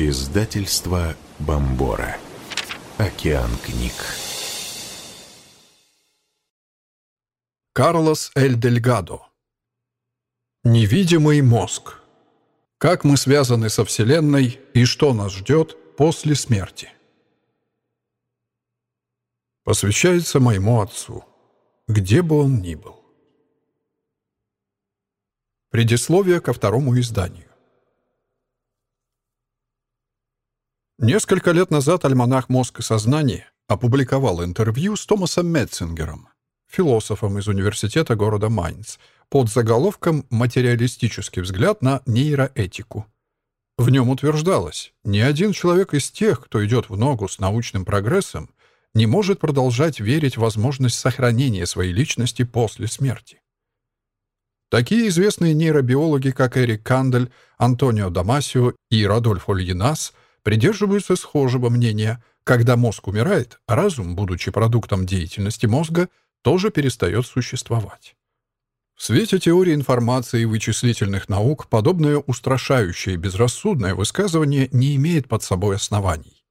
Издательство Бомбора. Океан книг. Карлос Эль Дельгадо. Невидимый мозг. Как мы связаны со Вселенной и что нас ждет после смерти. Посвящается моему отцу, где бы он ни был. Предисловие ко второму изданию. Несколько лет назад альманах «Мозг и сознание» опубликовал интервью с Томасом Метцингером, философом из университета города Майнц, под заголовком «Материалистический взгляд на нейроэтику». В нем утверждалось, ни один человек из тех, кто идет в ногу с научным прогрессом, не может продолжать верить в возможность сохранения своей личности после смерти. Такие известные нейробиологи, как Эрик Кандель, Антонио Дамасио и Радольфо Льинас – придерживаются схожего мнения. Когда мозг умирает, разум, будучи продуктом деятельности мозга, тоже перестает существовать. В свете теории информации и вычислительных наук подобное устрашающее и безрассудное высказывание не имеет под собой оснований.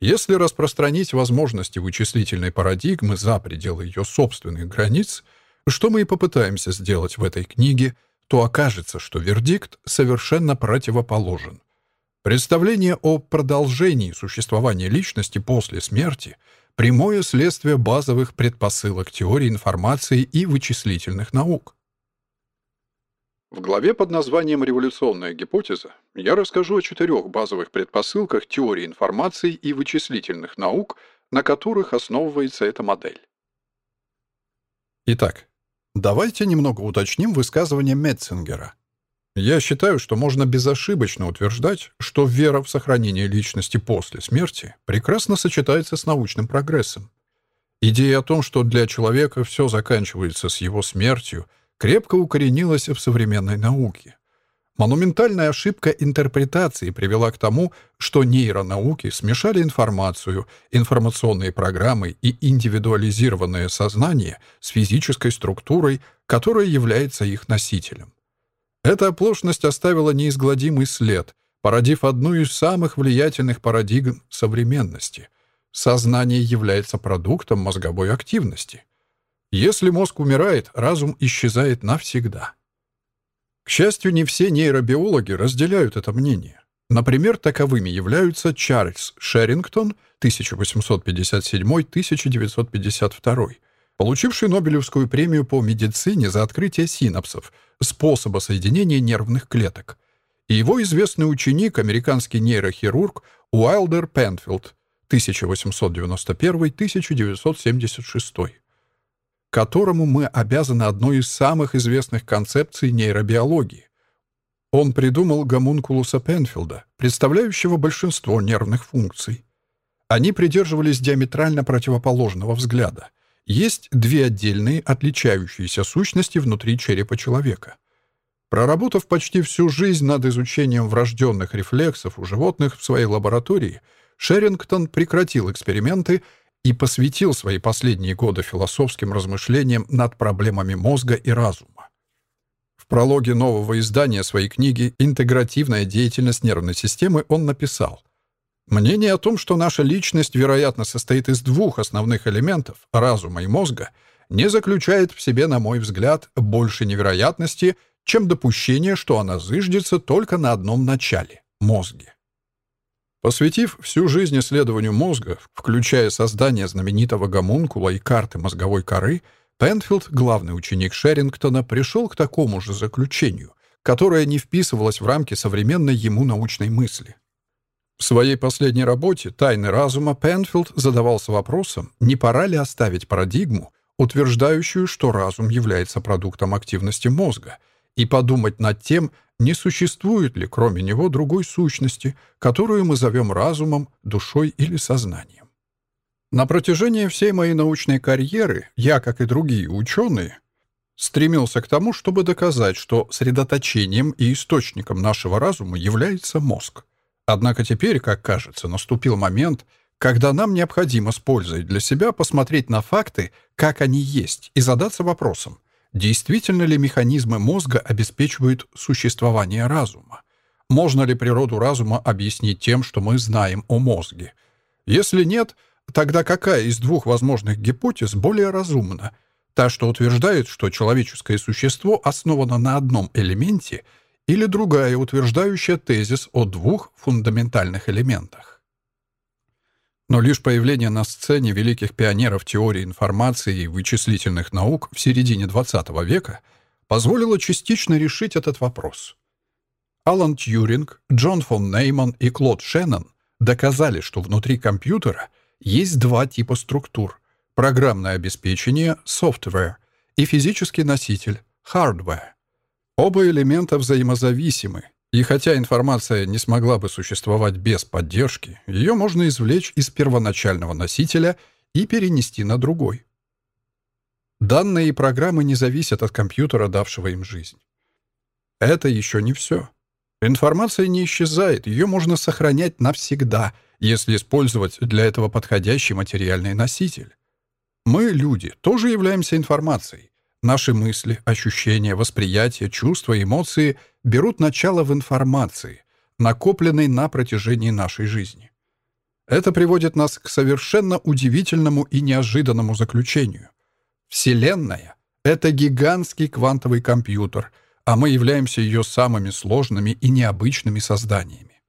Если распространить возможности вычислительной парадигмы за пределы ее собственных границ, что мы и попытаемся сделать в этой книге, то окажется, что вердикт совершенно противоположен. Представление о продолжении существования личности после смерти — прямое следствие базовых предпосылок теории информации и вычислительных наук. В главе под названием «Революционная гипотеза» я расскажу о четырех базовых предпосылках теории информации и вычислительных наук, на которых основывается эта модель. Итак, давайте немного уточним высказывание Метцингера. Я считаю, что можно безошибочно утверждать, что вера в сохранение личности после смерти прекрасно сочетается с научным прогрессом. Идея о том, что для человека все заканчивается с его смертью, крепко укоренилась в современной науке. Монументальная ошибка интерпретации привела к тому, что нейронауки смешали информацию, информационные программы и индивидуализированное сознание с физической структурой, которая является их носителем. Эта оплошность оставила неизгладимый след, породив одну из самых влиятельных парадигм современности. Сознание является продуктом мозговой активности. Если мозг умирает, разум исчезает навсегда. К счастью, не все нейробиологи разделяют это мнение. Например, таковыми являются Чарльз Шерингтон 1857-1952, получивший Нобелевскую премию по медицине за открытие синапсов, способа соединения нервных клеток, и его известный ученик, американский нейрохирург Уайлдер Пенфилд, 1891-1976, которому мы обязаны одной из самых известных концепций нейробиологии. Он придумал гомункулуса Пенфилда, представляющего большинство нервных функций. Они придерживались диаметрально противоположного взгляда — есть две отдельные, отличающиеся сущности внутри черепа человека. Проработав почти всю жизнь над изучением врожденных рефлексов у животных в своей лаборатории, Шерингтон прекратил эксперименты и посвятил свои последние годы философским размышлениям над проблемами мозга и разума. В прологе нового издания своей книги «Интегративная деятельность нервной системы» он написал Мнение о том, что наша личность, вероятно, состоит из двух основных элементов — разума и мозга, не заключает в себе, на мой взгляд, больше невероятности, чем допущение, что она зыждется только на одном начале — мозге. Посвятив всю жизнь исследованию мозга, включая создание знаменитого гомункула и карты мозговой коры, Пенфилд, главный ученик Шерингтона, пришел к такому же заключению, которое не вписывалось в рамки современной ему научной мысли — в своей последней работе «Тайны разума» Пенфилд задавался вопросом, не пора ли оставить парадигму, утверждающую, что разум является продуктом активности мозга, и подумать над тем, не существует ли кроме него другой сущности, которую мы зовем разумом, душой или сознанием. На протяжении всей моей научной карьеры я, как и другие ученые, стремился к тому, чтобы доказать, что средоточением и источником нашего разума является мозг. Однако теперь, как кажется, наступил момент, когда нам необходимо с пользой для себя посмотреть на факты, как они есть, и задаться вопросом, действительно ли механизмы мозга обеспечивают существование разума, Можно ли природу разума объяснить тем, что мы знаем о мозге? Если нет, тогда какая из двух возможных гипотез более разумна? Та, что утверждает, что человеческое существо основано на одном элементе, или другая, утверждающая тезис о двух фундаментальных элементах? Но лишь появление на сцене великих пионеров теории информации и вычислительных наук в середине XX века позволило частично решить этот вопрос. Алан Тьюринг, Джон фон Нейман и Клод Шеннон доказали, что внутри компьютера есть два типа структур — программное обеспечение — software и физический носитель — hardware. Оба элемента взаимозависимы, и хотя информация не смогла бы существовать без поддержки, ее можно извлечь из первоначального носителя и перенести на другой. Данные и программы не зависят от компьютера, давшего им жизнь. Это еще не все. Информация не исчезает, ее можно сохранять навсегда, если использовать для этого подходящий материальный носитель. Мы, люди, тоже являемся информацией. Наши мысли, ощущения, восприятия, чувства, эмоции берут начало в информации, накопленной на протяжении нашей жизни. Это приводит нас к совершенно удивительному и неожиданному заключению. Вселенная — это гигантский квантовый компьютер, а мы являемся ее самыми сложными и необычными созданиями.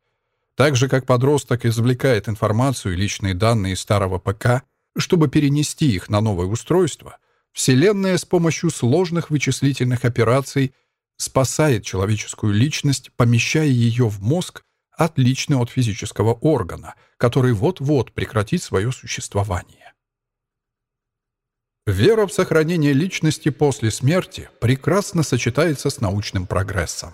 Так же, как подросток извлекает информацию и личные данные старого ПК, чтобы перенести их на новое устройство — Вселенная с помощью сложных вычислительных операций спасает человеческую личность, помещая ее в мозг, отличный от физического органа, который вот-вот прекратит свое существование. Вера в сохранение личности после смерти прекрасно сочетается с научным прогрессом.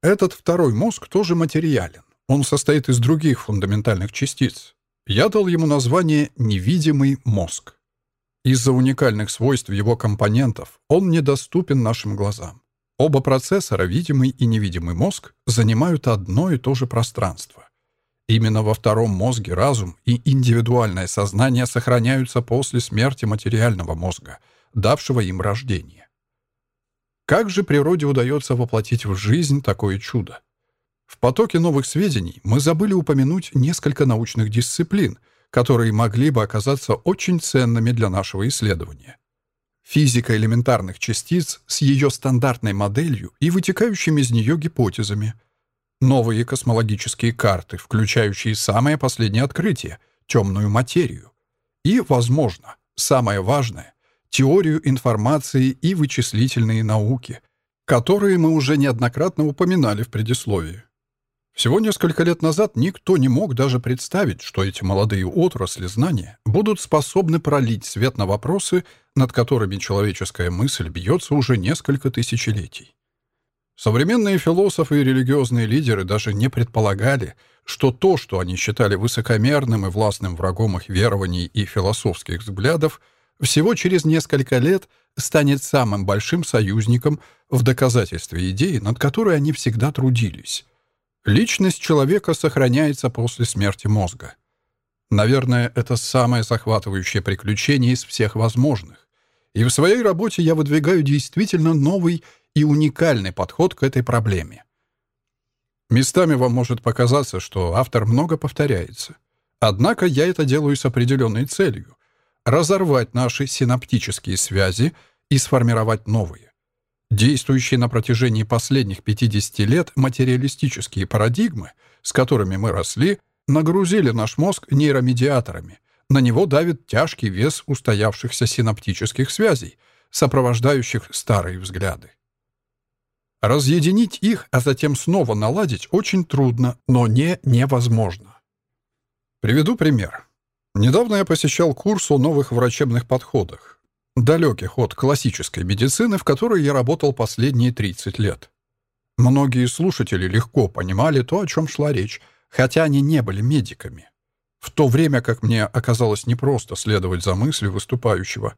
Этот второй мозг тоже материален. Он состоит из других фундаментальных частиц. Я дал ему название «невидимый мозг». Из-за уникальных свойств его компонентов он недоступен нашим глазам. Оба процессора, видимый и невидимый мозг, занимают одно и то же пространство. Именно во втором мозге разум и индивидуальное сознание сохраняются после смерти материального мозга, давшего им рождение. Как же природе удается воплотить в жизнь такое чудо? В потоке новых сведений мы забыли упомянуть несколько научных дисциплин — которые могли бы оказаться очень ценными для нашего исследования. Физика элементарных частиц с ее стандартной моделью и вытекающими из нее гипотезами. Новые космологические карты, включающие самое последнее открытие — темную материю. И, возможно, самое важное — теорию информации и вычислительные науки, которые мы уже неоднократно упоминали в предисловии. Всего несколько лет назад никто не мог даже представить, что эти молодые отрасли знания будут способны пролить свет на вопросы, над которыми человеческая мысль бьется уже несколько тысячелетий. Современные философы и религиозные лидеры даже не предполагали, что то, что они считали высокомерным и властным врагом их верований и философских взглядов, всего через несколько лет станет самым большим союзником в доказательстве идеи, над которой они всегда трудились. Личность человека сохраняется после смерти мозга. Наверное, это самое захватывающее приключение из всех возможных. И в своей работе я выдвигаю действительно новый и уникальный подход к этой проблеме. Местами вам может показаться, что автор много повторяется. Однако я это делаю с определенной целью — разорвать наши синаптические связи и сформировать новые. Действующие на протяжении последних 50 лет материалистические парадигмы, с которыми мы росли, нагрузили наш мозг нейромедиаторами. На него давит тяжкий вес устоявшихся синаптических связей, сопровождающих старые взгляды. Разъединить их, а затем снова наладить очень трудно, но не невозможно. Приведу пример. Недавно я посещал курс о новых врачебных подходах далеких от классической медицины, в которой я работал последние 30 лет. Многие слушатели легко понимали то, о чем шла речь, хотя они не были медиками. В то время как мне оказалось непросто следовать за мыслью выступающего.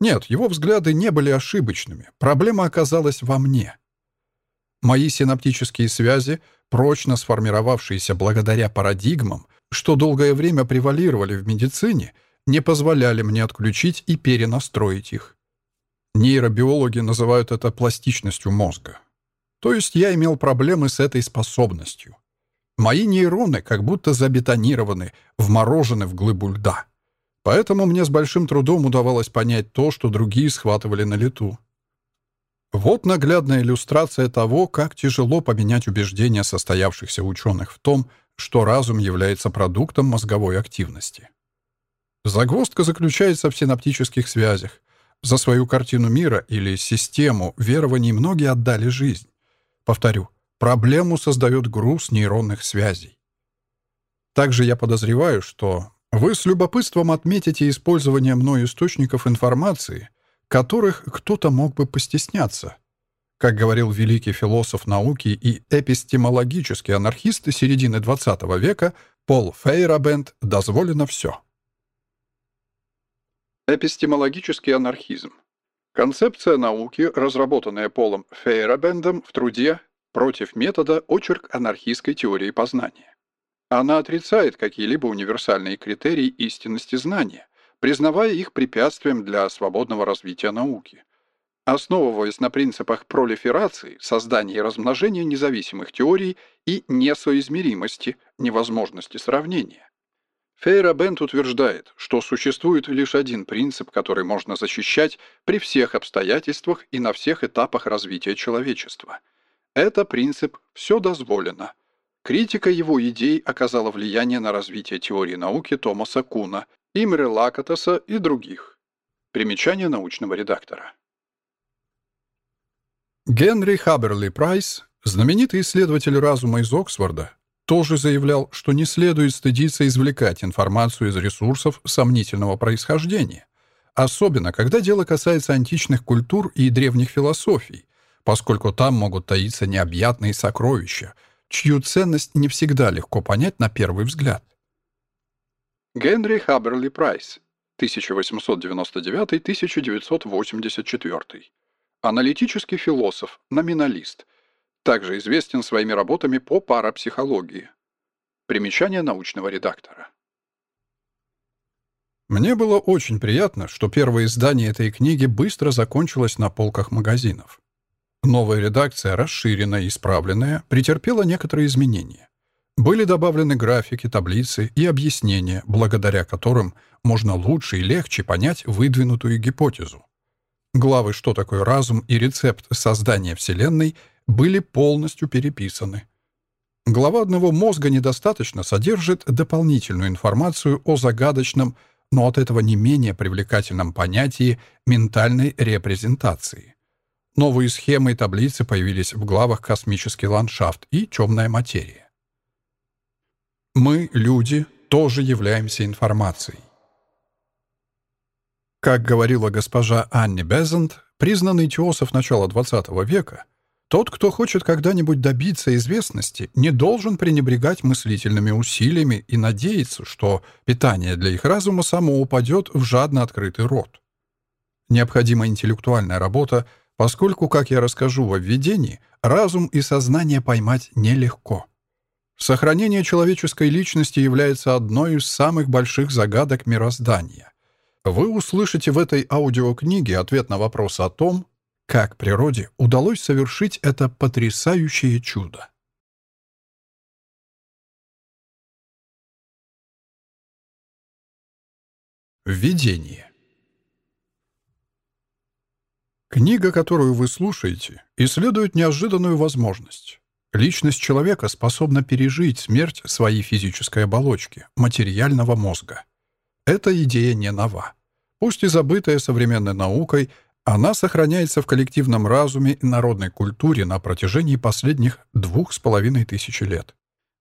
Нет, его взгляды не были ошибочными. Проблема оказалась во мне. Мои синаптические связи, прочно сформировавшиеся благодаря парадигмам, что долгое время превалировали в медицине — не позволяли мне отключить и перенастроить их. Нейробиологи называют это пластичностью мозга. То есть я имел проблемы с этой способностью. Мои нейроны как будто забетонированы, вморожены в глыбу льда. Поэтому мне с большим трудом удавалось понять то, что другие схватывали на лету. Вот наглядная иллюстрация того, как тяжело поменять убеждения состоявшихся ученых в том, что разум является продуктом мозговой активности. Загвоздка заключается в синаптических связях. За свою картину мира или систему верований многие отдали жизнь. Повторю, проблему создает груз нейронных связей. Также я подозреваю, что вы с любопытством отметите использование мной источников информации, которых кто-то мог бы постесняться. Как говорил великий философ науки и эпистемологический анархист середины XX века Пол Фейрабенд «Дозволено все». Эпистемологический анархизм. Концепция науки, разработанная Полом Фейрабендом в труде «Против метода. Очерк анархистской теории познания». Она отрицает какие-либо универсальные критерии истинности знания, признавая их препятствием для свободного развития науки. Основываясь на принципах пролиферации, создания и размножения независимых теорий и несоизмеримости, невозможности сравнения. Фейра Бент утверждает, что существует лишь один принцип, который можно защищать при всех обстоятельствах и на всех этапах развития человечества. Это принцип «все дозволено». Критика его идей оказала влияние на развитие теории науки Томаса Куна, Имре Лакатаса и других. Примечание научного редактора. Генри Хаберли Прайс, знаменитый исследователь разума из Оксфорда, тоже заявлял, что не следует стыдиться извлекать информацию из ресурсов сомнительного происхождения, особенно когда дело касается античных культур и древних философий, поскольку там могут таиться необъятные сокровища, чью ценность не всегда легко понять на первый взгляд. Генри Хаберли Прайс, 1899-1984. Аналитический философ, номиналист – также известен своими работами по парапсихологии. Примечание научного редактора. Мне было очень приятно, что первое издание этой книги быстро закончилось на полках магазинов. Новая редакция, расширенная и исправленная, претерпела некоторые изменения. Были добавлены графики, таблицы и объяснения, благодаря которым можно лучше и легче понять выдвинутую гипотезу. Главы «Что такое разум» и «Рецепт создания Вселенной» были полностью переписаны. Глава одного мозга недостаточно содержит дополнительную информацию о загадочном, но от этого не менее привлекательном понятии ментальной репрезентации. Новые схемы и таблицы появились в главах «Космический ландшафт» и «Темная материя». Мы, люди, тоже являемся информацией. Как говорила госпожа Анни Безент, признанный теософ начала XX века, тот, кто хочет когда-нибудь добиться известности, не должен пренебрегать мыслительными усилиями и надеяться, что питание для их разума само упадет в жадно открытый рот. Необходима интеллектуальная работа, поскольку, как я расскажу во введении, разум и сознание поймать нелегко. Сохранение человеческой личности является одной из самых больших загадок мироздания. Вы услышите в этой аудиокниге ответ на вопрос о том, как природе удалось совершить это потрясающее чудо? Введение. Книга, которую вы слушаете, исследует неожиданную возможность. Личность человека способна пережить смерть своей физической оболочки, материального мозга. Эта идея не нова. Пусть и забытая современной наукой, она сохраняется в коллективном разуме и народной культуре на протяжении последних двух с половиной тысячи лет.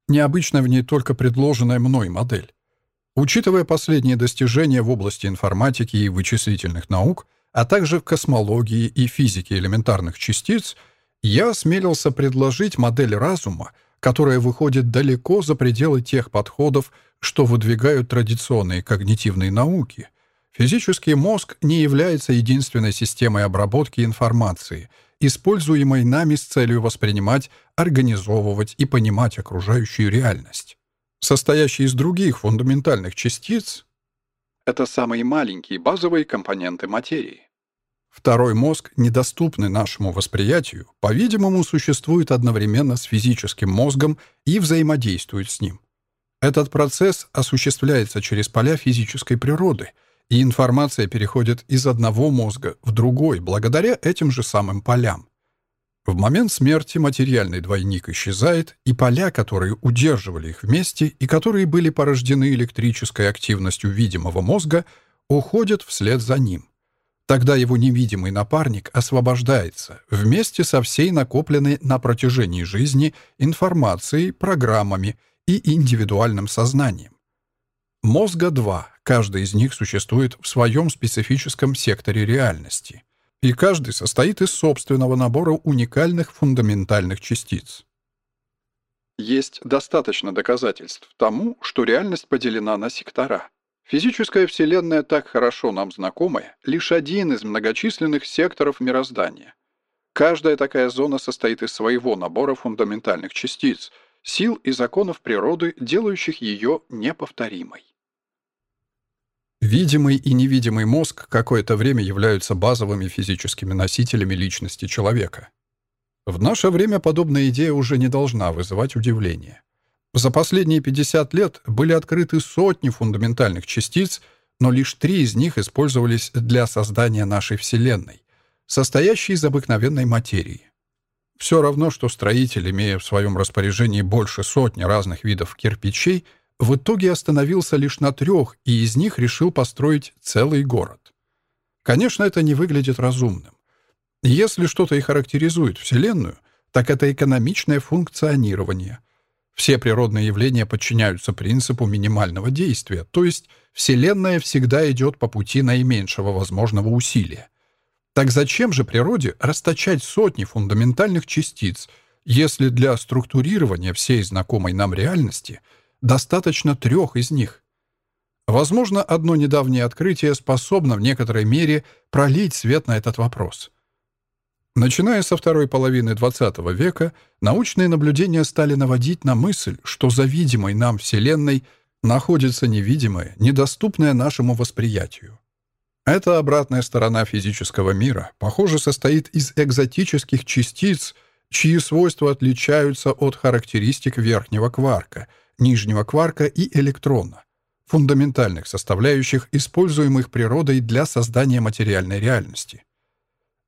Необычна в ней только предложенная мной модель. Учитывая последние достижения в области информатики и вычислительных наук, а также в космологии и физике элементарных частиц, я осмелился предложить модель разума, которая выходит далеко за пределы тех подходов, что выдвигают традиционные когнитивные науки — Физический мозг не является единственной системой обработки информации, используемой нами с целью воспринимать, организовывать и понимать окружающую реальность. Состоящий из других фундаментальных частиц — это самые маленькие базовые компоненты материи. Второй мозг, недоступный нашему восприятию, по-видимому, существует одновременно с физическим мозгом и взаимодействует с ним. Этот процесс осуществляется через поля физической природы, и информация переходит из одного мозга в другой благодаря этим же самым полям. В момент смерти материальный двойник исчезает, и поля, которые удерживали их вместе и которые были порождены электрической активностью видимого мозга, уходят вслед за ним. Тогда его невидимый напарник освобождается вместе со всей накопленной на протяжении жизни информацией, программами и индивидуальным сознанием. Мозга два, каждый из них существует в своем специфическом секторе реальности — и каждый состоит из собственного набора уникальных фундаментальных частиц. Есть достаточно доказательств тому, что реальность поделена на сектора. Физическая Вселенная, так хорошо нам знакомая, лишь один из многочисленных секторов мироздания. Каждая такая зона состоит из своего набора фундаментальных частиц, сил и законов природы, делающих ее неповторимой. Видимый и невидимый мозг какое-то время являются базовыми физическими носителями личности человека. В наше время подобная идея уже не должна вызывать удивление. За последние 50 лет были открыты сотни фундаментальных частиц, но лишь три из них использовались для создания нашей Вселенной, состоящей из обыкновенной материи. Все равно, что строитель, имея в своем распоряжении больше сотни разных видов кирпичей, в итоге остановился лишь на трех, и из них решил построить целый город. Конечно, это не выглядит разумным. Если что-то и характеризует Вселенную, так это экономичное функционирование. Все природные явления подчиняются принципу минимального действия, то есть Вселенная всегда идет по пути наименьшего возможного усилия. Так зачем же природе расточать сотни фундаментальных частиц, если для структурирования всей знакомой нам реальности – Достаточно трех из них. Возможно, одно недавнее открытие способно в некоторой мере пролить свет на этот вопрос. Начиная со второй половины XX века, научные наблюдения стали наводить на мысль, что за видимой нам Вселенной находится невидимое, недоступное нашему восприятию. Эта обратная сторона физического мира, похоже, состоит из экзотических частиц, чьи свойства отличаются от характеристик верхнего кварка — нижнего кварка и электрона, фундаментальных составляющих, используемых природой для создания материальной реальности.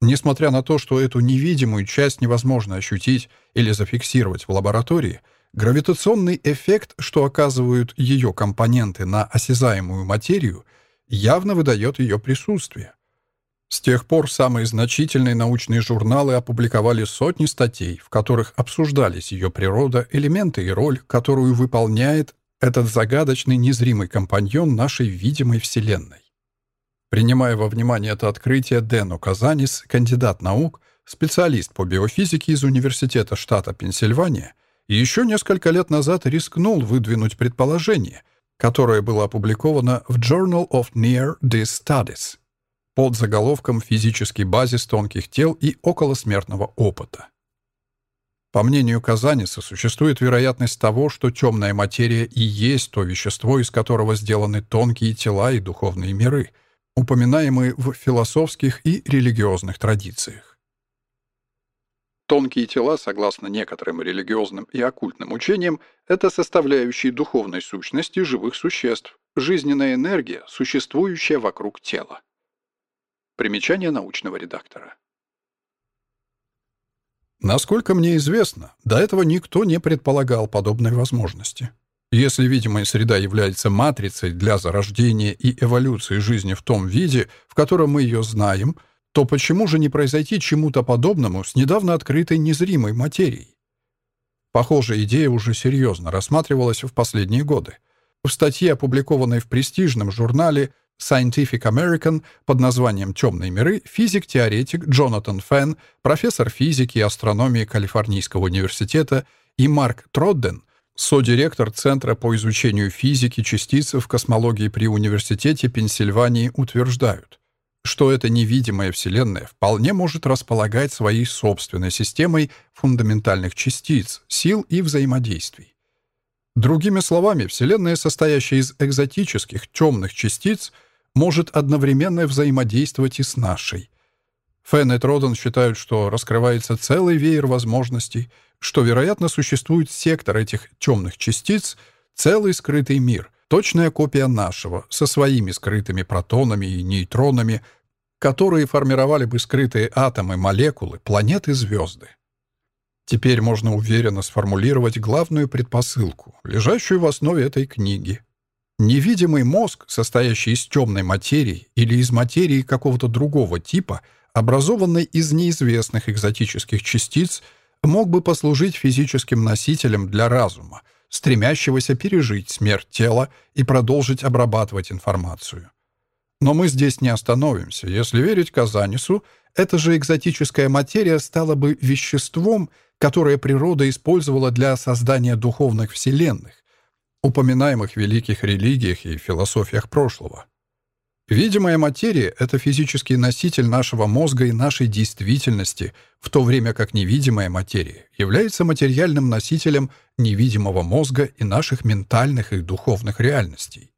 Несмотря на то, что эту невидимую часть невозможно ощутить или зафиксировать в лаборатории, гравитационный эффект, что оказывают ее компоненты на осязаемую материю, явно выдает ее присутствие. С тех пор самые значительные научные журналы опубликовали сотни статей, в которых обсуждались ее природа, элементы и роль, которую выполняет этот загадочный незримый компаньон нашей видимой Вселенной. Принимая во внимание это открытие, Дэну Казанис, кандидат наук, специалист по биофизике из Университета штата Пенсильвания, еще несколько лет назад рискнул выдвинуть предположение, которое было опубликовано в Journal of Near These Studies под заголовком «Физический базис тонких тел и околосмертного опыта». По мнению Казаниса, существует вероятность того, что темная материя и есть то вещество, из которого сделаны тонкие тела и духовные миры, упоминаемые в философских и религиозных традициях. Тонкие тела, согласно некоторым религиозным и оккультным учениям, это составляющие духовной сущности живых существ, жизненная энергия, существующая вокруг тела. Примечание научного редактора. Насколько мне известно, до этого никто не предполагал подобной возможности. Если видимая среда является матрицей для зарождения и эволюции жизни в том виде, в котором мы ее знаем, то почему же не произойти чему-то подобному с недавно открытой незримой материей? Похожая идея уже серьезно рассматривалась в последние годы. В статье, опубликованной в престижном журнале Scientific American под названием «Темные миры» физик-теоретик Джонатан Фенн, профессор физики и астрономии Калифорнийского университета и Марк Тродден, содиректор Центра по изучению физики частиц в космологии при Университете Пенсильвании утверждают, что эта невидимая Вселенная вполне может располагать своей собственной системой фундаментальных частиц, сил и взаимодействий. Другими словами, Вселенная, состоящая из экзотических темных частиц — может одновременно взаимодействовать и с нашей. Фен и Троден считают, что раскрывается целый веер возможностей, что, вероятно, существует сектор этих темных частиц, целый скрытый мир, точная копия нашего, со своими скрытыми протонами и нейтронами, которые формировали бы скрытые атомы, молекулы, планеты, звезды. Теперь можно уверенно сформулировать главную предпосылку, лежащую в основе этой книги. Невидимый мозг, состоящий из темной материи или из материи какого-то другого типа, образованной из неизвестных экзотических частиц, мог бы послужить физическим носителем для разума, стремящегося пережить смерть тела и продолжить обрабатывать информацию. Но мы здесь не остановимся. Если верить Казанису, эта же экзотическая материя стала бы веществом, которое природа использовала для создания духовных вселенных, упоминаемых великих религиях и философиях прошлого. Видимая материя — это физический носитель нашего мозга и нашей действительности, в то время как невидимая материя является материальным носителем невидимого мозга и наших ментальных и духовных реальностей.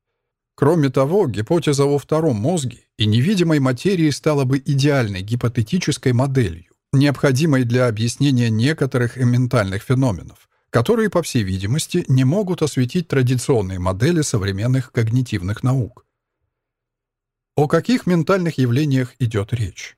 Кроме того, гипотеза о втором мозге и невидимой материи стала бы идеальной гипотетической моделью, необходимой для объяснения некоторых ментальных феноменов, которые, по всей видимости, не могут осветить традиционные модели современных когнитивных наук. О каких ментальных явлениях идет речь?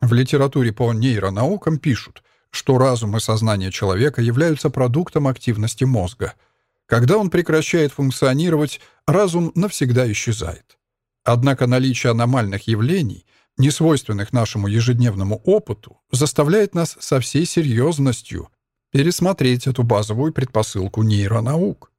В литературе по нейронаукам пишут, что разум и сознание человека являются продуктом активности мозга – когда он прекращает функционировать, разум навсегда исчезает. Однако наличие аномальных явлений, несвойственных нашему ежедневному опыту, заставляет нас со всей серьезностью пересмотреть эту базовую предпосылку нейронаук.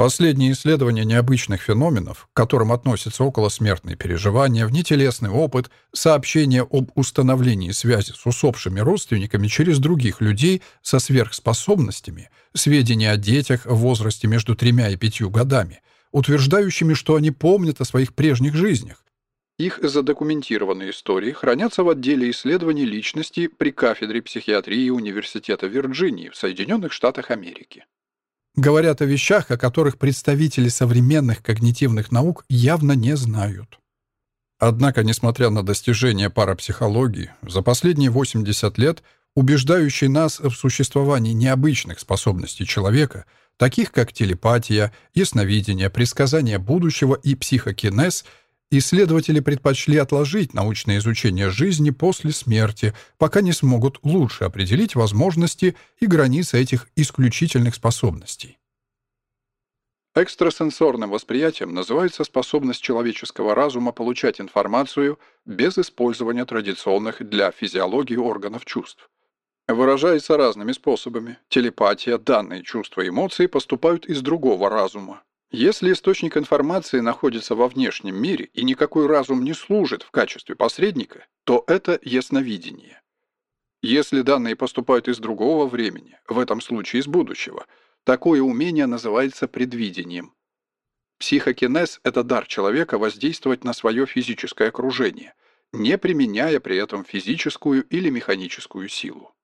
Последние исследования необычных феноменов, к которым относятся околосмертные переживания, внетелесный опыт, сообщения об установлении связи с усопшими родственниками через других людей со сверхспособностями, сведения о детях в возрасте между тремя и пятью годами, утверждающими, что они помнят о своих прежних жизнях. Их задокументированные истории хранятся в отделе исследований личности при кафедре психиатрии Университета Вирджинии в Соединенных Штатах Америки говорят о вещах, о которых представители современных когнитивных наук явно не знают. Однако, несмотря на достижения парапсихологии, за последние 80 лет убеждающие нас в существовании необычных способностей человека, таких как телепатия, ясновидение, предсказание будущего и психокинез – Исследователи предпочли отложить научное изучение жизни после смерти, пока не смогут лучше определить возможности и границы этих исключительных способностей. Экстрасенсорным восприятием называется способность человеческого разума получать информацию без использования традиционных для физиологии органов чувств. Выражается разными способами. Телепатия, данные чувства эмоции поступают из другого разума, если источник информации находится во внешнем мире и никакой разум не служит в качестве посредника, то это ясновидение. Если данные поступают из другого времени, в этом случае из будущего, такое умение называется предвидением. Психокинез – это дар человека воздействовать на свое физическое окружение, не применяя при этом физическую или механическую силу.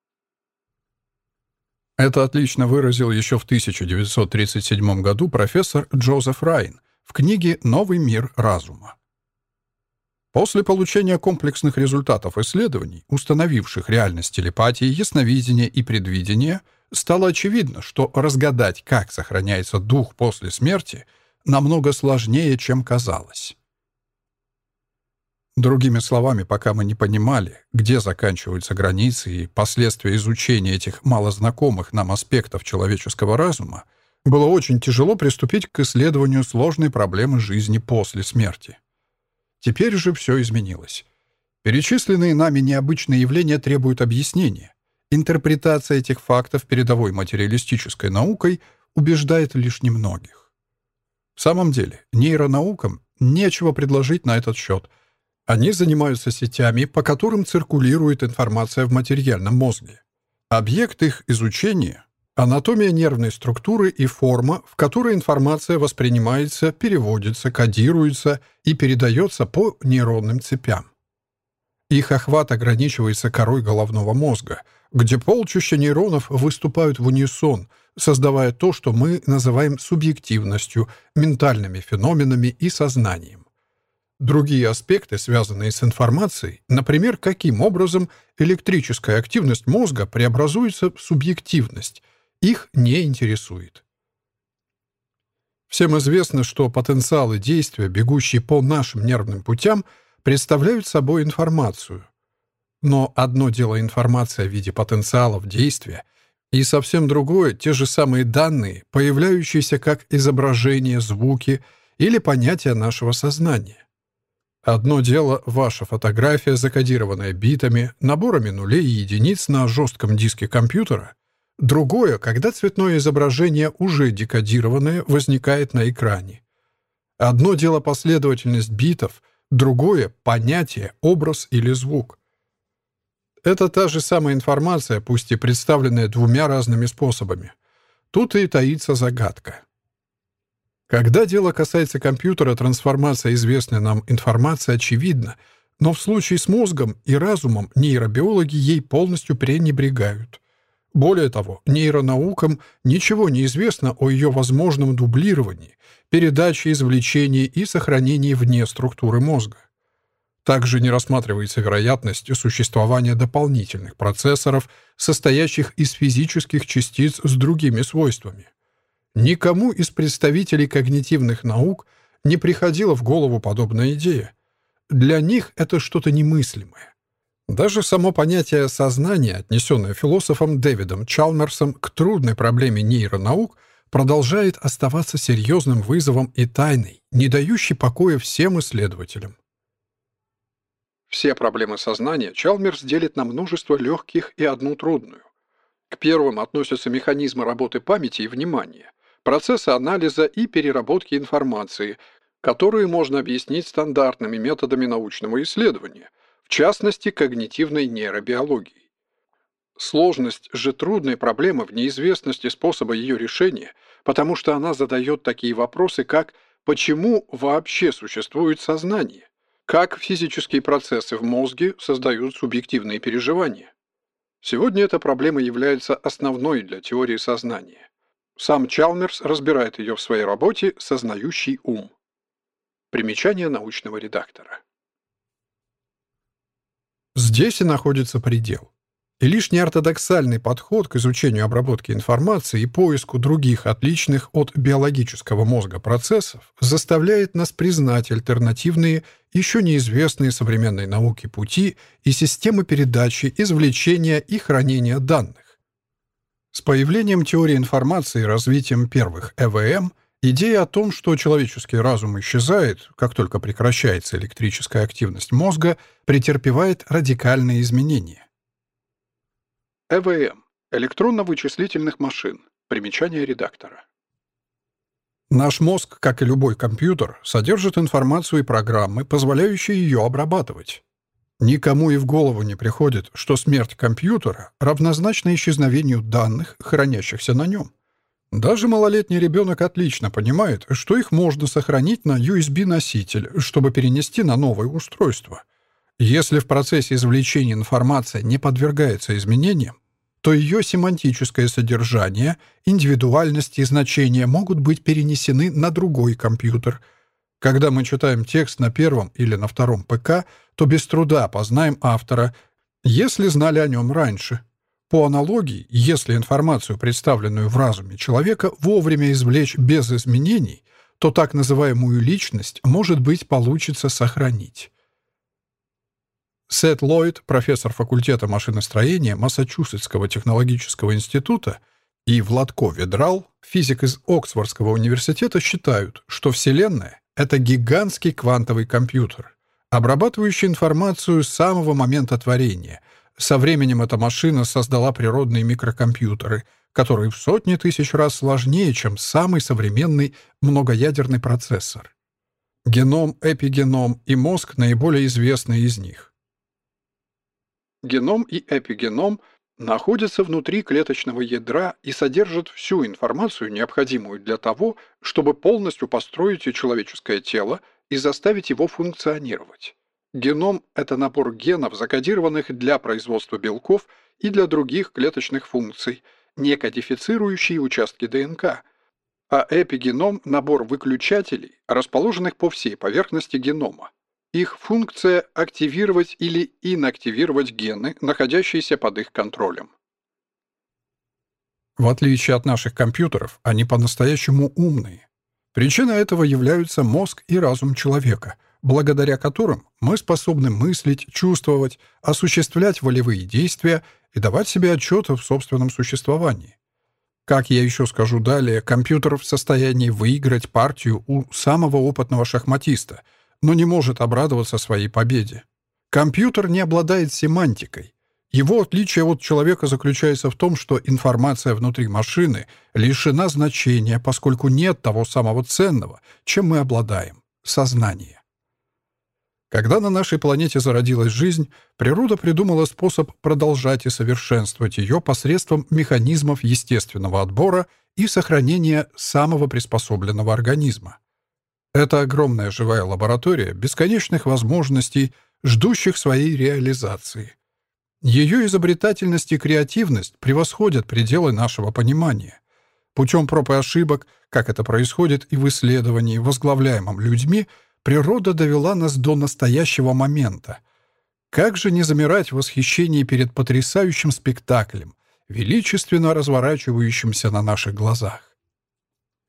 Это отлично выразил еще в 1937 году профессор Джозеф Райн в книге «Новый мир разума». После получения комплексных результатов исследований, установивших реальность телепатии, ясновидения и предвидения, стало очевидно, что разгадать, как сохраняется дух после смерти, намного сложнее, чем казалось. Другими словами, пока мы не понимали, где заканчиваются границы и последствия изучения этих малознакомых нам аспектов человеческого разума, было очень тяжело приступить к исследованию сложной проблемы жизни после смерти. Теперь же все изменилось. Перечисленные нами необычные явления требуют объяснения. Интерпретация этих фактов передовой материалистической наукой убеждает лишь немногих. В самом деле, нейронаукам нечего предложить на этот счет – они занимаются сетями, по которым циркулирует информация в материальном мозге. Объект их изучения — анатомия нервной структуры и форма, в которой информация воспринимается, переводится, кодируется и передается по нейронным цепям. Их охват ограничивается корой головного мозга, где полчища нейронов выступают в унисон, создавая то, что мы называем субъективностью, ментальными феноменами и сознанием. Другие аспекты, связанные с информацией, например, каким образом электрическая активность мозга преобразуется в субъективность, их не интересует. Всем известно, что потенциалы действия, бегущие по нашим нервным путям, представляют собой информацию. Но одно дело информация в виде потенциалов действия, и совсем другое — те же самые данные, появляющиеся как изображения, звуки или понятия нашего сознания. Одно дело — ваша фотография, закодированная битами, наборами нулей и единиц на жестком диске компьютера. Другое — когда цветное изображение, уже декодированное, возникает на экране. Одно дело — последовательность битов, другое — понятие, образ или звук. Это та же самая информация, пусть и представленная двумя разными способами. Тут и таится загадка. Когда дело касается компьютера, трансформация известной нам информации очевидна, но в случае с мозгом и разумом нейробиологи ей полностью пренебрегают. Более того, нейронаукам ничего не известно о ее возможном дублировании, передаче, извлечении и сохранении вне структуры мозга. Также не рассматривается вероятность существования дополнительных процессоров, состоящих из физических частиц с другими свойствами. Никому из представителей когнитивных наук не приходила в голову подобная идея. Для них это что-то немыслимое. Даже само понятие сознания, отнесенное философом Дэвидом Чалмерсом к трудной проблеме нейронаук, продолжает оставаться серьезным вызовом и тайной, не дающей покоя всем исследователям. Все проблемы сознания Чалмерс делит на множество легких и одну трудную. К первым относятся механизмы работы памяти и внимания, процессы анализа и переработки информации, которые можно объяснить стандартными методами научного исследования, в частности, когнитивной нейробиологией. Сложность же трудной проблемы в неизвестности способа ее решения, потому что она задает такие вопросы, как «почему вообще существует сознание?», «как физические процессы в мозге создают субъективные переживания?». Сегодня эта проблема является основной для теории сознания. Сам Чалмерс разбирает ее в своей работе «Сознающий ум». Примечание научного редактора. Здесь и находится предел. И лишь неортодоксальный подход к изучению обработки информации и поиску других отличных от биологического мозга процессов заставляет нас признать альтернативные, еще неизвестные современной науке пути и системы передачи, извлечения и хранения данных. С появлением теории информации и развитием первых ЭВМ идея о том, что человеческий разум исчезает, как только прекращается электрическая активность мозга, претерпевает радикальные изменения. ЭВМ – электронно-вычислительных машин. Примечание редактора. Наш мозг, как и любой компьютер, содержит информацию и программы, позволяющие ее обрабатывать. Никому и в голову не приходит, что смерть компьютера равнозначна исчезновению данных, хранящихся на нем. Даже малолетний ребенок отлично понимает, что их можно сохранить на USB-носитель, чтобы перенести на новое устройство. Если в процессе извлечения информация не подвергается изменениям, то ее семантическое содержание, индивидуальность и значения могут быть перенесены на другой компьютер – когда мы читаем текст на первом или на втором ПК, то без труда познаем автора, если знали о нем раньше. По аналогии, если информацию, представленную в разуме человека, вовремя извлечь без изменений, то так называемую личность, может быть, получится сохранить. Сет Ллойд, профессор факультета машиностроения Массачусетского технологического института, и Владко Ведрал, физик из Оксфордского университета, считают, что Вселенная это гигантский квантовый компьютер, обрабатывающий информацию с самого момента творения. Со временем эта машина создала природные микрокомпьютеры, которые в сотни тысяч раз сложнее, чем самый современный многоядерный процессор. Геном, эпигеном и мозг — наиболее известные из них. Геном и эпигеном — находятся внутри клеточного ядра и содержат всю информацию, необходимую для того, чтобы полностью построить человеческое тело и заставить его функционировать. Геном – это набор генов, закодированных для производства белков и для других клеточных функций, не кодифицирующие участки ДНК, а эпигеном – набор выключателей, расположенных по всей поверхности генома. Их функция – активировать или инактивировать гены, находящиеся под их контролем. В отличие от наших компьютеров, они по-настоящему умные. Причина этого являются мозг и разум человека, благодаря которым мы способны мыслить, чувствовать, осуществлять волевые действия и давать себе отчет в собственном существовании. Как я еще скажу далее, компьютер в состоянии выиграть партию у самого опытного шахматиста, но не может обрадоваться своей победе. Компьютер не обладает семантикой. Его отличие от человека заключается в том, что информация внутри машины лишена значения, поскольку нет того самого ценного, чем мы обладаем — сознания. Когда на нашей планете зародилась жизнь, природа придумала способ продолжать и совершенствовать ее посредством механизмов естественного отбора и сохранения самого приспособленного организма. Это огромная живая лаборатория бесконечных возможностей, ждущих своей реализации. Ее изобретательность и креативность превосходят пределы нашего понимания. Путем проб и ошибок, как это происходит и в исследовании, возглавляемом людьми, природа довела нас до настоящего момента. Как же не замирать в восхищении перед потрясающим спектаклем, величественно разворачивающимся на наших глазах?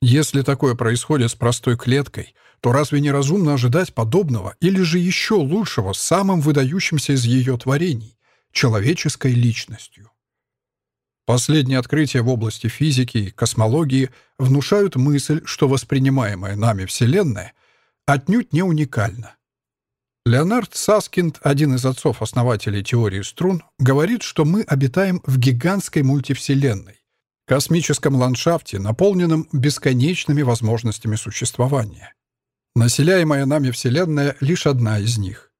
Если такое происходит с простой клеткой, то разве не разумно ожидать подобного или же еще лучшего с самым выдающимся из ее творений — человеческой личностью? Последние открытия в области физики и космологии внушают мысль, что воспринимаемая нами Вселенная отнюдь не уникальна. Леонард Саскинд, один из отцов-основателей теории струн, говорит, что мы обитаем в гигантской мультивселенной, космическом ландшафте, наполненном бесконечными возможностями существования. Населяемая нами Вселенная — лишь одна из них.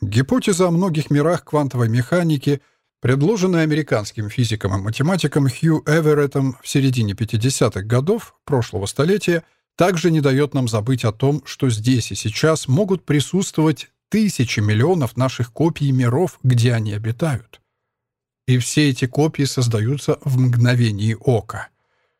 Гипотеза о многих мирах квантовой механики, предложенная американским физиком и математиком Хью Эвереттом в середине 50-х годов прошлого столетия, также не дает нам забыть о том, что здесь и сейчас могут присутствовать тысячи миллионов наших копий миров, где они обитают. И все эти копии создаются в мгновении ока.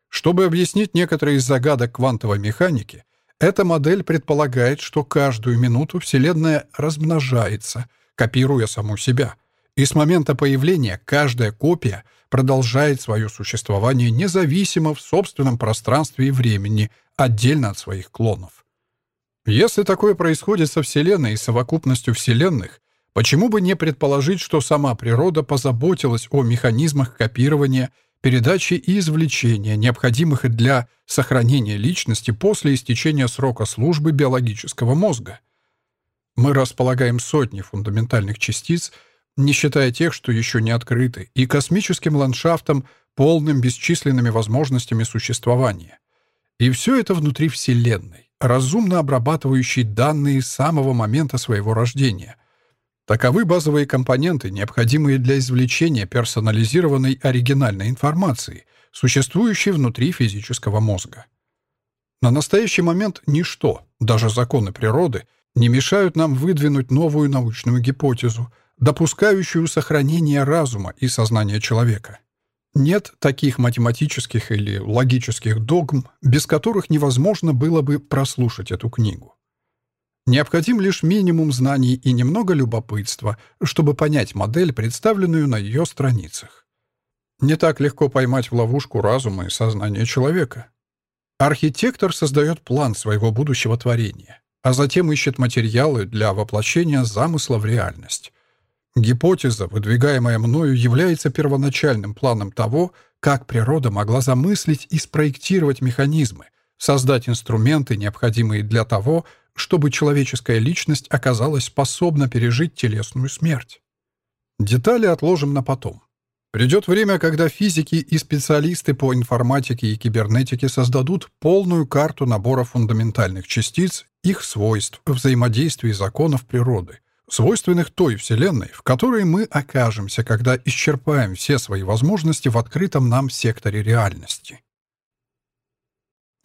Чтобы объяснить некоторые из загадок квантовой механики, эта модель предполагает, что каждую минуту Вселенная размножается, копируя саму себя, и с момента появления каждая копия продолжает свое существование независимо в собственном пространстве и времени, отдельно от своих клонов. Если такое происходит со Вселенной и совокупностью Вселенных, Почему бы не предположить, что сама природа позаботилась о механизмах копирования, передачи и извлечения, необходимых для сохранения личности после истечения срока службы биологического мозга? Мы располагаем сотни фундаментальных частиц, не считая тех, что еще не открыты, и космическим ландшафтом, полным бесчисленными возможностями существования. И все это внутри Вселенной, разумно обрабатывающей данные с самого момента своего рождения — Таковы базовые компоненты, необходимые для извлечения персонализированной оригинальной информации, существующей внутри физического мозга. На настоящий момент ничто, даже законы природы, не мешают нам выдвинуть новую научную гипотезу, допускающую сохранение разума и сознания человека. Нет таких математических или логических догм, без которых невозможно было бы прослушать эту книгу. Необходим лишь минимум знаний и немного любопытства, чтобы понять модель, представленную на ее страницах. Не так легко поймать в ловушку разума и сознания человека. Архитектор создает план своего будущего творения, а затем ищет материалы для воплощения замысла в реальность. Гипотеза, выдвигаемая мною, является первоначальным планом того, как природа могла замыслить и спроектировать механизмы, создать инструменты, необходимые для того, чтобы человеческая личность оказалась способна пережить телесную смерть. Детали отложим на потом. Придет время, когда физики и специалисты по информатике и кибернетике создадут полную карту набора фундаментальных частиц, их свойств, взаимодействий законов природы, свойственных той Вселенной, в которой мы окажемся, когда исчерпаем все свои возможности в открытом нам секторе реальности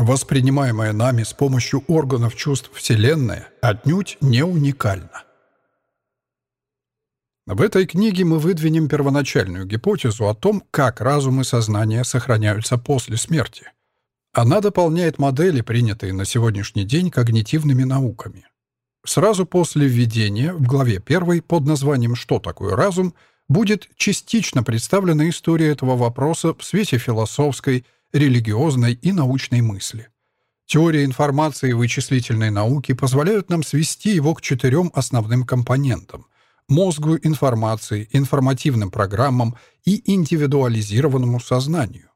воспринимаемая нами с помощью органов чувств Вселенная, отнюдь не уникальна. В этой книге мы выдвинем первоначальную гипотезу о том, как разум и сознание сохраняются после смерти. Она дополняет модели, принятые на сегодняшний день когнитивными науками. Сразу после введения в главе 1 под названием «Что такое разум» будет частично представлена история этого вопроса в свете философской, религиозной и научной мысли. Теория информации и вычислительной науки позволяют нам свести его к четырем основным компонентам – мозгу информации, информативным программам и индивидуализированному сознанию.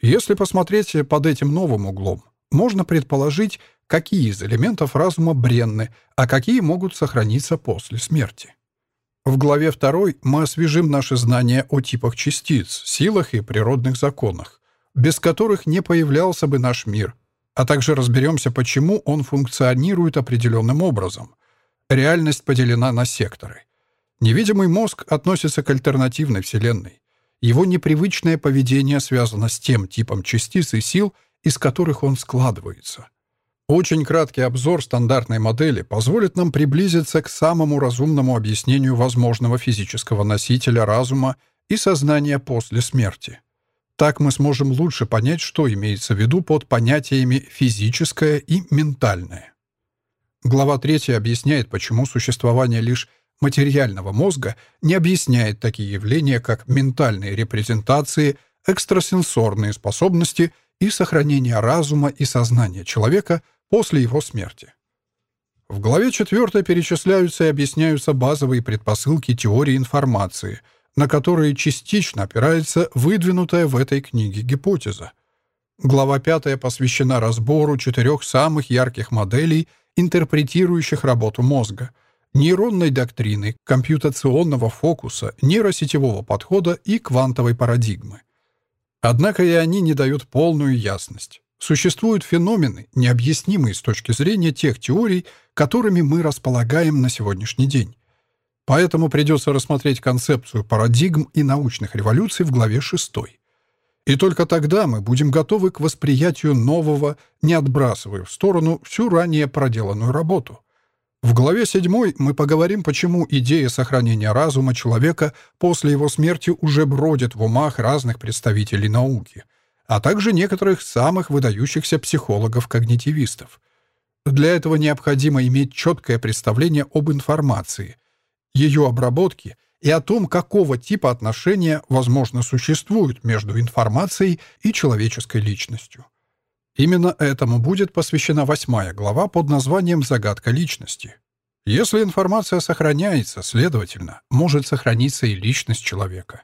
Если посмотреть под этим новым углом, можно предположить, какие из элементов разума бренны, а какие могут сохраниться после смерти. В главе 2 мы освежим наши знания о типах частиц, силах и природных законах, без которых не появлялся бы наш мир, а также разберемся, почему он функционирует определенным образом. Реальность поделена на секторы. Невидимый мозг относится к альтернативной Вселенной. Его непривычное поведение связано с тем типом частиц и сил, из которых он складывается. Очень краткий обзор стандартной модели позволит нам приблизиться к самому разумному объяснению возможного физического носителя разума и сознания после смерти. Так мы сможем лучше понять, что имеется в виду под понятиями «физическое» и «ментальное». Глава 3 объясняет, почему существование лишь материального мозга не объясняет такие явления, как ментальные репрезентации, экстрасенсорные способности и сохранение разума и сознания человека – после его смерти. В главе 4 перечисляются и объясняются базовые предпосылки теории информации, на которые частично опирается выдвинутая в этой книге гипотеза. Глава 5 посвящена разбору четырех самых ярких моделей, интерпретирующих работу мозга — нейронной доктрины, компьютационного фокуса, нейросетевого подхода и квантовой парадигмы. Однако и они не дают полную ясность. Существуют феномены, необъяснимые с точки зрения тех теорий, которыми мы располагаем на сегодняшний день. Поэтому придется рассмотреть концепцию парадигм и научных революций в главе 6. И только тогда мы будем готовы к восприятию нового, не отбрасывая в сторону всю ранее проделанную работу. В главе 7 мы поговорим, почему идея сохранения разума человека после его смерти уже бродит в умах разных представителей науки – а также некоторых самых выдающихся психологов-когнитивистов. Для этого необходимо иметь четкое представление об информации, ее обработке и о том, какого типа отношения, возможно, существуют между информацией и человеческой личностью. Именно этому будет посвящена восьмая глава под названием «Загадка личности». Если информация сохраняется, следовательно, может сохраниться и личность человека.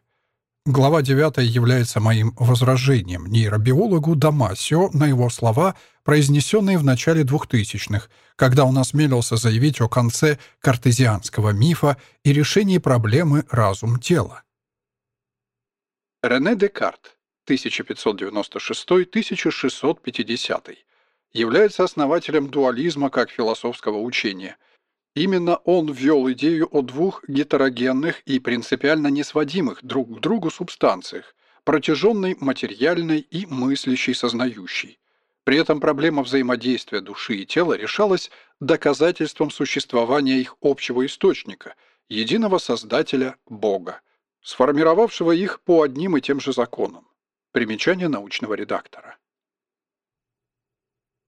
Глава 9 является моим возражением нейробиологу Дамасио на его слова, произнесенные в начале 2000-х, когда он осмелился заявить о конце картезианского мифа и решении проблемы разум-тела. Рене Декарт, 1596-1650, является основателем дуализма как философского учения – Именно он ввел идею о двух гетерогенных и принципиально несводимых друг к другу субстанциях – протяженной материальной и мыслящей сознающей. При этом проблема взаимодействия души и тела решалась доказательством существования их общего источника, единого Создателя – Бога, сформировавшего их по одним и тем же законам. Примечание научного редактора.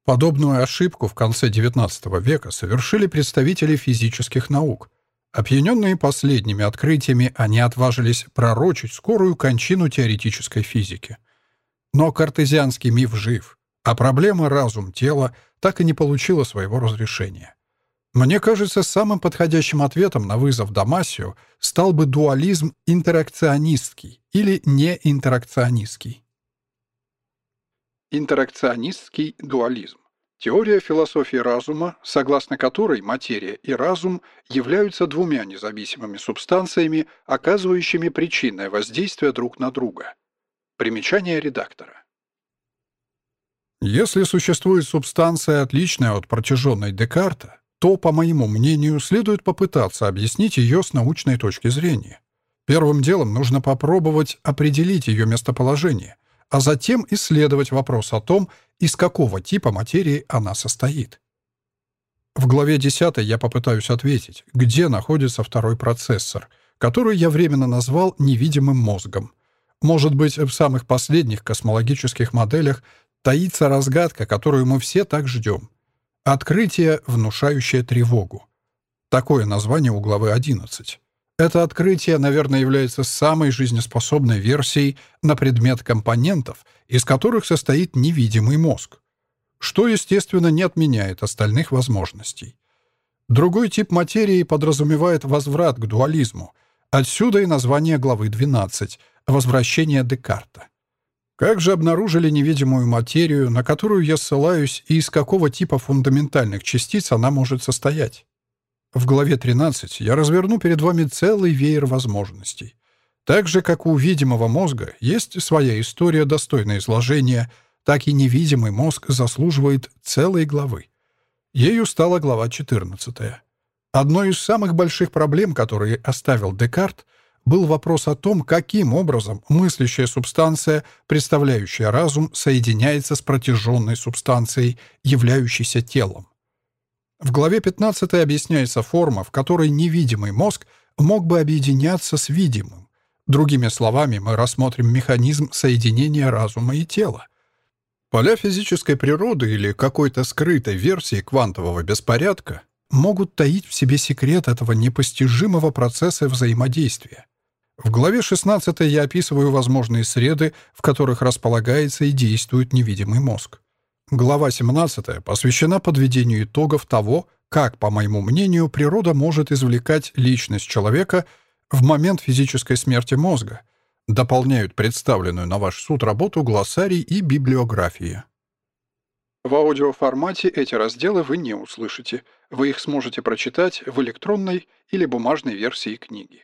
Подобную ошибку в конце XIX века совершили представители физических наук. Опьяненные последними открытиями, они отважились пророчить скорую кончину теоретической физики. Но картезианский миф жив, а проблема разум-тела так и не получила своего разрешения. Мне кажется, самым подходящим ответом на вызов Дамасио стал бы дуализм интеракционистский или неинтеракционистский. Интеракционистский дуализм. Теория философии разума, согласно которой материя и разум являются двумя независимыми субстанциями, оказывающими причинное воздействие друг на друга. Примечание редактора. Если существует субстанция, отличная от протяженной Декарта, то, по моему мнению, следует попытаться объяснить ее с научной точки зрения. Первым делом нужно попробовать определить ее местоположение, а затем исследовать вопрос о том, из какого типа материи она состоит. В главе 10 я попытаюсь ответить, где находится второй процессор, который я временно назвал невидимым мозгом. Может быть, в самых последних космологических моделях таится разгадка, которую мы все так ждем. Открытие, внушающее тревогу. Такое название у главы 11. Это открытие, наверное, является самой жизнеспособной версией на предмет компонентов, из которых состоит невидимый мозг, что, естественно, не отменяет остальных возможностей. Другой тип материи подразумевает возврат к дуализму. Отсюда и название главы 12 «Возвращение Декарта». Как же обнаружили невидимую материю, на которую я ссылаюсь, и из какого типа фундаментальных частиц она может состоять? В главе 13 я разверну перед вами целый веер возможностей. Так же, как у видимого мозга есть своя история, достойная изложения, так и невидимый мозг заслуживает целой главы. Ею стала глава 14. Одной из самых больших проблем, которые оставил Декарт, был вопрос о том, каким образом мыслящая субстанция, представляющая разум, соединяется с протяженной субстанцией, являющейся телом. В главе 15 объясняется форма, в которой невидимый мозг мог бы объединяться с видимым. Другими словами, мы рассмотрим механизм соединения разума и тела. Поля физической природы или какой-то скрытой версии квантового беспорядка могут таить в себе секрет этого непостижимого процесса взаимодействия. В главе 16 я описываю возможные среды, в которых располагается и действует невидимый мозг. Глава 17 посвящена подведению итогов того, как, по моему мнению, природа может извлекать личность человека в момент физической смерти мозга. Дополняют представленную на ваш суд работу глоссарий и библиография. В аудиоформате эти разделы вы не услышите. Вы их сможете прочитать в электронной или бумажной версии книги.